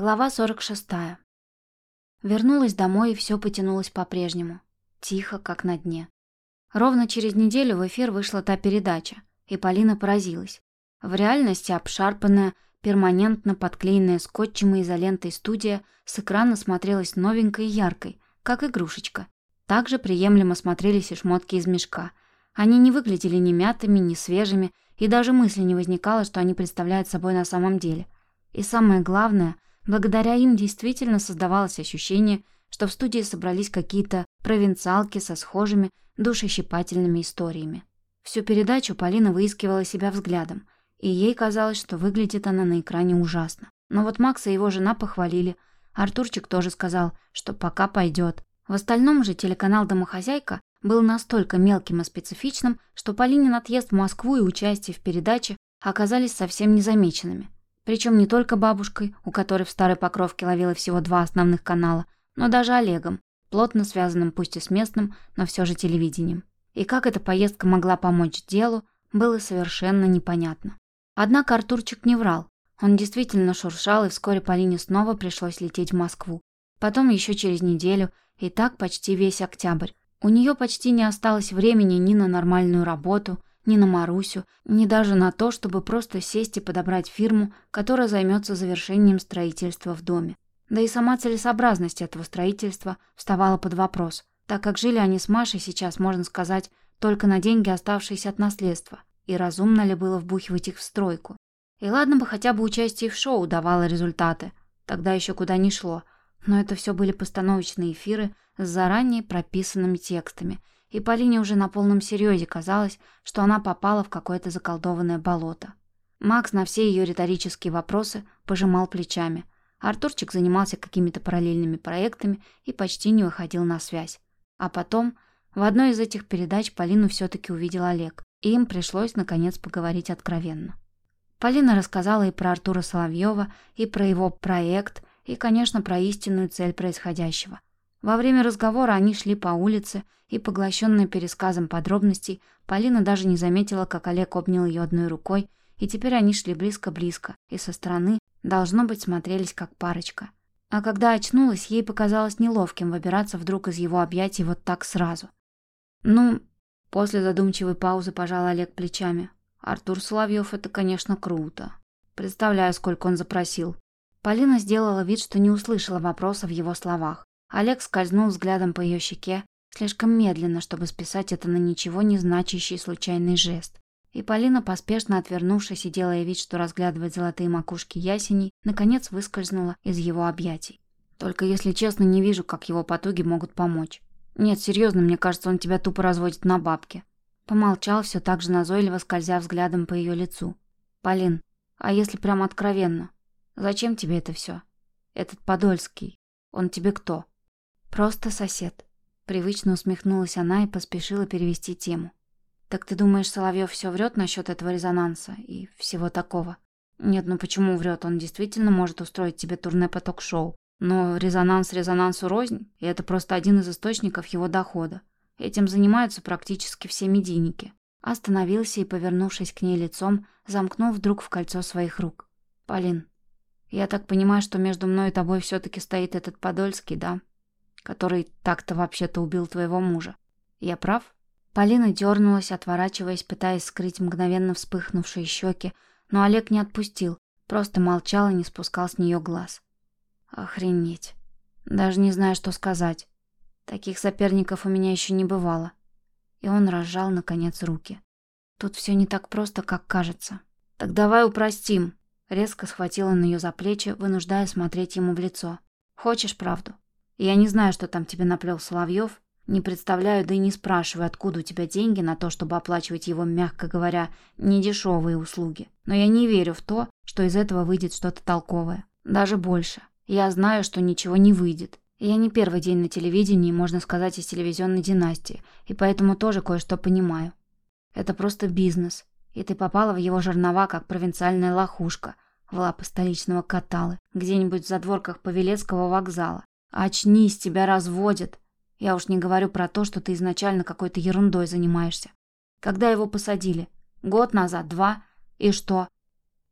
Глава 46. Вернулась домой, и все потянулось по-прежнему. Тихо, как на дне. Ровно через неделю в эфир вышла та передача, и Полина поразилась. В реальности обшарпанная, перманентно подклеенная скотчем и изолентой студия с экрана смотрелась новенькой и яркой, как игрушечка. Также приемлемо смотрелись и шмотки из мешка. Они не выглядели ни мятыми, ни свежими, и даже мысли не возникало, что они представляют собой на самом деле. И самое главное — Благодаря им действительно создавалось ощущение, что в студии собрались какие-то провинциалки со схожими душещипательными историями. Всю передачу Полина выискивала себя взглядом, и ей казалось, что выглядит она на экране ужасно. Но вот Макс и его жена похвалили. Артурчик тоже сказал, что пока пойдет. В остальном же телеканал «Домохозяйка» был настолько мелким и специфичным, что Полинин отъезд в Москву и участие в передаче оказались совсем незамеченными. Причем не только бабушкой, у которой в старой покровке ловила всего два основных канала, но даже Олегом, плотно связанным пусть и с местным, но все же телевидением. И как эта поездка могла помочь делу, было совершенно непонятно. Однако Артурчик не врал. Он действительно шуршал, и вскоре Полине снова пришлось лететь в Москву. Потом еще через неделю, и так почти весь октябрь. У нее почти не осталось времени ни на нормальную работу, ни на Марусю, ни даже на то, чтобы просто сесть и подобрать фирму, которая займется завершением строительства в доме. Да и сама целесообразность этого строительства вставала под вопрос, так как жили они с Машей сейчас, можно сказать, только на деньги, оставшиеся от наследства, и разумно ли было вбухивать их в стройку. И ладно бы хотя бы участие в шоу давало результаты, тогда еще куда ни шло, но это все были постановочные эфиры с заранее прописанными текстами – и Полине уже на полном серьезе казалось, что она попала в какое-то заколдованное болото. Макс на все ее риторические вопросы пожимал плечами. Артурчик занимался какими-то параллельными проектами и почти не выходил на связь. А потом в одной из этих передач Полину все-таки увидел Олег, и им пришлось, наконец, поговорить откровенно. Полина рассказала и про Артура Соловьева, и про его проект, и, конечно, про истинную цель происходящего. Во время разговора они шли по улице, и, поглощенная пересказом подробностей, Полина даже не заметила, как Олег обнял ее одной рукой, и теперь они шли близко-близко, и со стороны, должно быть, смотрелись как парочка. А когда очнулась, ей показалось неловким выбираться вдруг из его объятий вот так сразу. «Ну...» — после задумчивой паузы пожал Олег плечами. «Артур Соловьев — это, конечно, круто. Представляю, сколько он запросил». Полина сделала вид, что не услышала вопроса в его словах. Олег скользнул взглядом по ее щеке, слишком медленно, чтобы списать это на ничего не значащий случайный жест. И Полина, поспешно отвернувшись и делая вид, что разглядывает золотые макушки ясеней, наконец выскользнула из его объятий. Только, если честно, не вижу, как его потуги могут помочь. Нет, серьезно, мне кажется, он тебя тупо разводит на бабки. Помолчал, все так же назойливо скользя взглядом по ее лицу. «Полин, а если прям откровенно? Зачем тебе это все? Этот Подольский, он тебе кто?» «Просто сосед». Привычно усмехнулась она и поспешила перевести тему. «Так ты думаешь, Соловьев все врет насчет этого резонанса и всего такого?» «Нет, ну почему врет? Он действительно может устроить тебе турне по ток-шоу. Но резонанс резонансу рознь, и это просто один из источников его дохода. Этим занимаются практически все медийники». Остановился и, повернувшись к ней лицом, замкнул вдруг в кольцо своих рук. «Полин, я так понимаю, что между мной и тобой все-таки стоит этот Подольский, да?» Который так-то вообще-то убил твоего мужа. Я прав?» Полина дернулась, отворачиваясь, пытаясь скрыть мгновенно вспыхнувшие щеки, но Олег не отпустил, просто молчал и не спускал с нее глаз. «Охренеть. Даже не знаю, что сказать. Таких соперников у меня еще не бывало». И он разжал, наконец, руки. «Тут все не так просто, как кажется. Так давай упростим». Резко схватила на ее за плечи, вынуждая смотреть ему в лицо. «Хочешь правду?» Я не знаю, что там тебе наплел Соловьев, не представляю, да и не спрашиваю, откуда у тебя деньги на то, чтобы оплачивать его, мягко говоря, недешевые услуги. Но я не верю в то, что из этого выйдет что-то толковое. Даже больше. Я знаю, что ничего не выйдет. Я не первый день на телевидении, можно сказать, из телевизионной династии, и поэтому тоже кое-что понимаю. Это просто бизнес, и ты попала в его жернова, как провинциальная лохушка в лапы столичного каталы, где-нибудь в задворках Павелецкого вокзала. Очнись, тебя разводят. Я уж не говорю про то, что ты изначально какой-то ерундой занимаешься. Когда его посадили? Год назад, два? И что?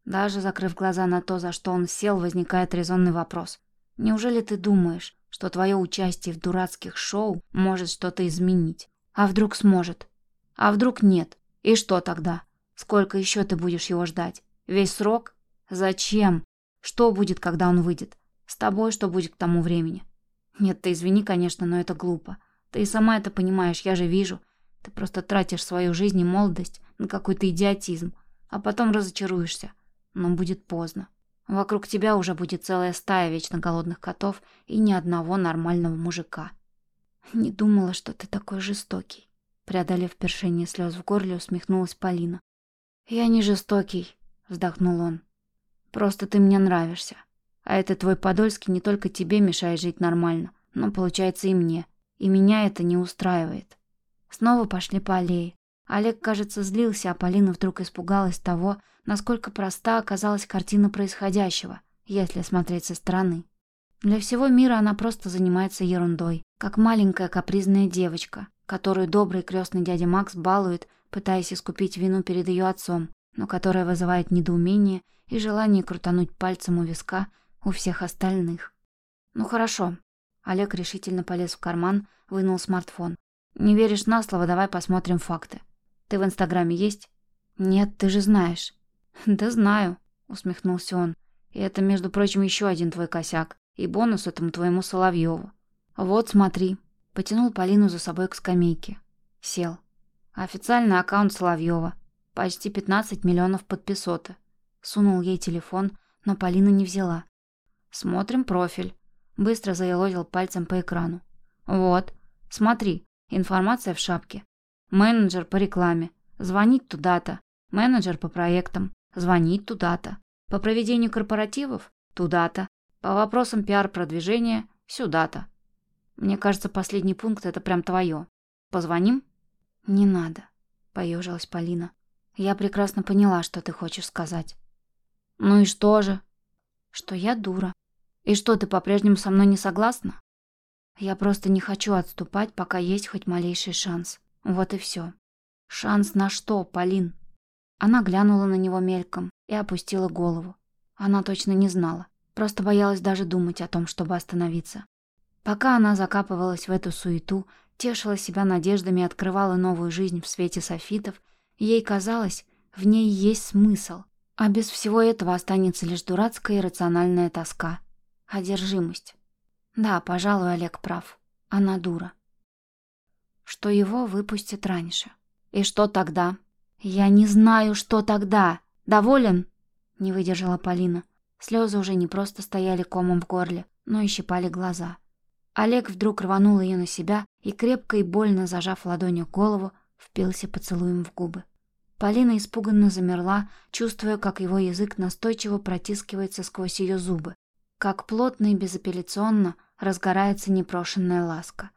Даже закрыв глаза на то, за что он сел, возникает резонный вопрос. Неужели ты думаешь, что твое участие в дурацких шоу может что-то изменить? А вдруг сможет? А вдруг нет? И что тогда? Сколько еще ты будешь его ждать? Весь срок? Зачем? Что будет, когда он выйдет? С тобой что будет к тому времени? Нет, ты извини, конечно, но это глупо. Ты и сама это понимаешь, я же вижу. Ты просто тратишь свою жизнь и молодость на какой-то идиотизм, а потом разочаруешься. Но будет поздно. Вокруг тебя уже будет целая стая вечно голодных котов и ни одного нормального мужика. Не думала, что ты такой жестокий. Преодолев першение слез в горле, усмехнулась Полина. «Я не жестокий», — вздохнул он. «Просто ты мне нравишься. А этот твой Подольский не только тебе мешает жить нормально, но, получается, и мне. И меня это не устраивает». Снова пошли по аллее. Олег, кажется, злился, а Полина вдруг испугалась того, насколько проста оказалась картина происходящего, если смотреть со стороны. Для всего мира она просто занимается ерундой, как маленькая капризная девочка, которую добрый крестный дядя Макс балует, пытаясь искупить вину перед ее отцом, но которая вызывает недоумение и желание крутануть пальцем у виска у всех остальных. «Ну хорошо». Олег решительно полез в карман, вынул смартфон. «Не веришь на слово, давай посмотрим факты. Ты в Инстаграме есть?» «Нет, ты же знаешь». «Да знаю», — усмехнулся он. «И это, между прочим, еще один твой косяк. И бонус этому твоему Соловьеву. Вот, смотри». Потянул Полину за собой к скамейке. Сел. Официальный аккаунт Соловьева. Почти 15 миллионов подписоты. Сунул ей телефон, но Полина не взяла. Смотрим профиль. Быстро заелозил пальцем по экрану. Вот. Смотри. Информация в шапке. Менеджер по рекламе. Звонить туда-то. Менеджер по проектам. Звонить туда-то. По проведению корпоративов? Туда-то. По вопросам пиар-продвижения? Сюда-то. Мне кажется, последний пункт — это прям твое. Позвоним? Не надо, — поежилась Полина. Я прекрасно поняла, что ты хочешь сказать. Ну и что же? Что я дура. И что, ты по-прежнему со мной не согласна? Я просто не хочу отступать, пока есть хоть малейший шанс. Вот и все. Шанс на что, Полин? Она глянула на него мельком и опустила голову. Она точно не знала, просто боялась даже думать о том, чтобы остановиться. Пока она закапывалась в эту суету, тешила себя надеждами и открывала новую жизнь в свете софитов, ей казалось, в ней есть смысл, а без всего этого останется лишь дурацкая иррациональная тоска, одержимость. Да, пожалуй, Олег прав. Она дура. Что его выпустят раньше. И что тогда? «Я не знаю, что тогда. Доволен?» Не выдержала Полина. Слезы уже не просто стояли комом в горле, но и щипали глаза. Олег вдруг рванул ее на себя и, крепко и больно зажав ладонью голову, впился поцелуем в губы. Полина испуганно замерла, чувствуя, как его язык настойчиво протискивается сквозь ее зубы, как плотно и безапелляционно разгорается непрошенная ласка.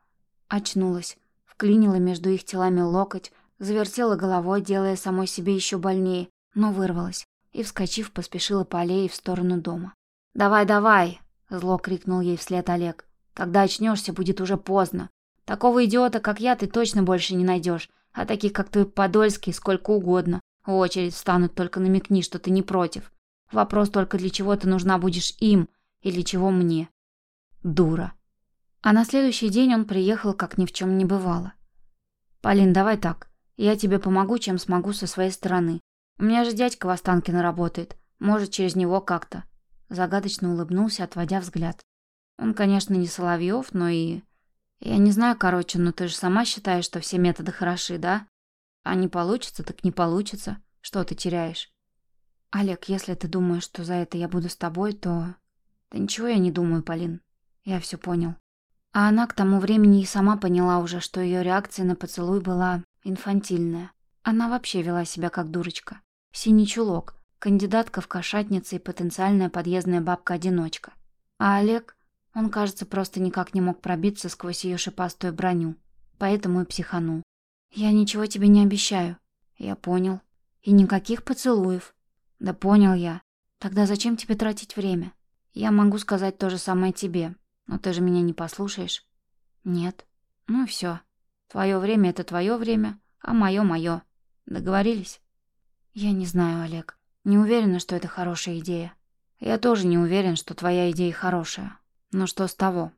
Очнулась, вклинила между их телами локоть, Завертела головой, делая самой себе еще больнее, но вырвалась и, вскочив, поспешила по аллее в сторону дома. «Давай, давай!» — зло крикнул ей вслед Олег. «Когда очнешься, будет уже поздно. Такого идиота, как я, ты точно больше не найдешь, а таких, как ты, Подольский, сколько угодно. В очередь встанут, только намекни, что ты не против. Вопрос только, для чего ты нужна будешь им и для чего мне. Дура». А на следующий день он приехал, как ни в чем не бывало. «Полин, давай так. Я тебе помогу, чем смогу со своей стороны. У меня же дядька в Останкино работает. Может, через него как-то». Загадочно улыбнулся, отводя взгляд. Он, конечно, не Соловьев, но и... Я не знаю, короче, но ты же сама считаешь, что все методы хороши, да? А не получится, так не получится. Что ты теряешь? Олег, если ты думаешь, что за это я буду с тобой, то... Да ничего я не думаю, Полин. Я все понял. А она к тому времени и сама поняла уже, что ее реакция на поцелуй была инфантильная. Она вообще вела себя как дурочка. Синий чулок, кандидатка в кошатницы и потенциальная подъездная бабка-одиночка. А Олег, он, кажется, просто никак не мог пробиться сквозь ее шипастую броню. Поэтому и психанул. «Я ничего тебе не обещаю». «Я понял. И никаких поцелуев». «Да понял я. Тогда зачем тебе тратить время? Я могу сказать то же самое тебе, но ты же меня не послушаешь». «Нет». «Ну все. Твое время — это твое время, а мое — мое. Договорились? Я не знаю, Олег. Не уверена, что это хорошая идея. Я тоже не уверен, что твоя идея хорошая. Но что с того?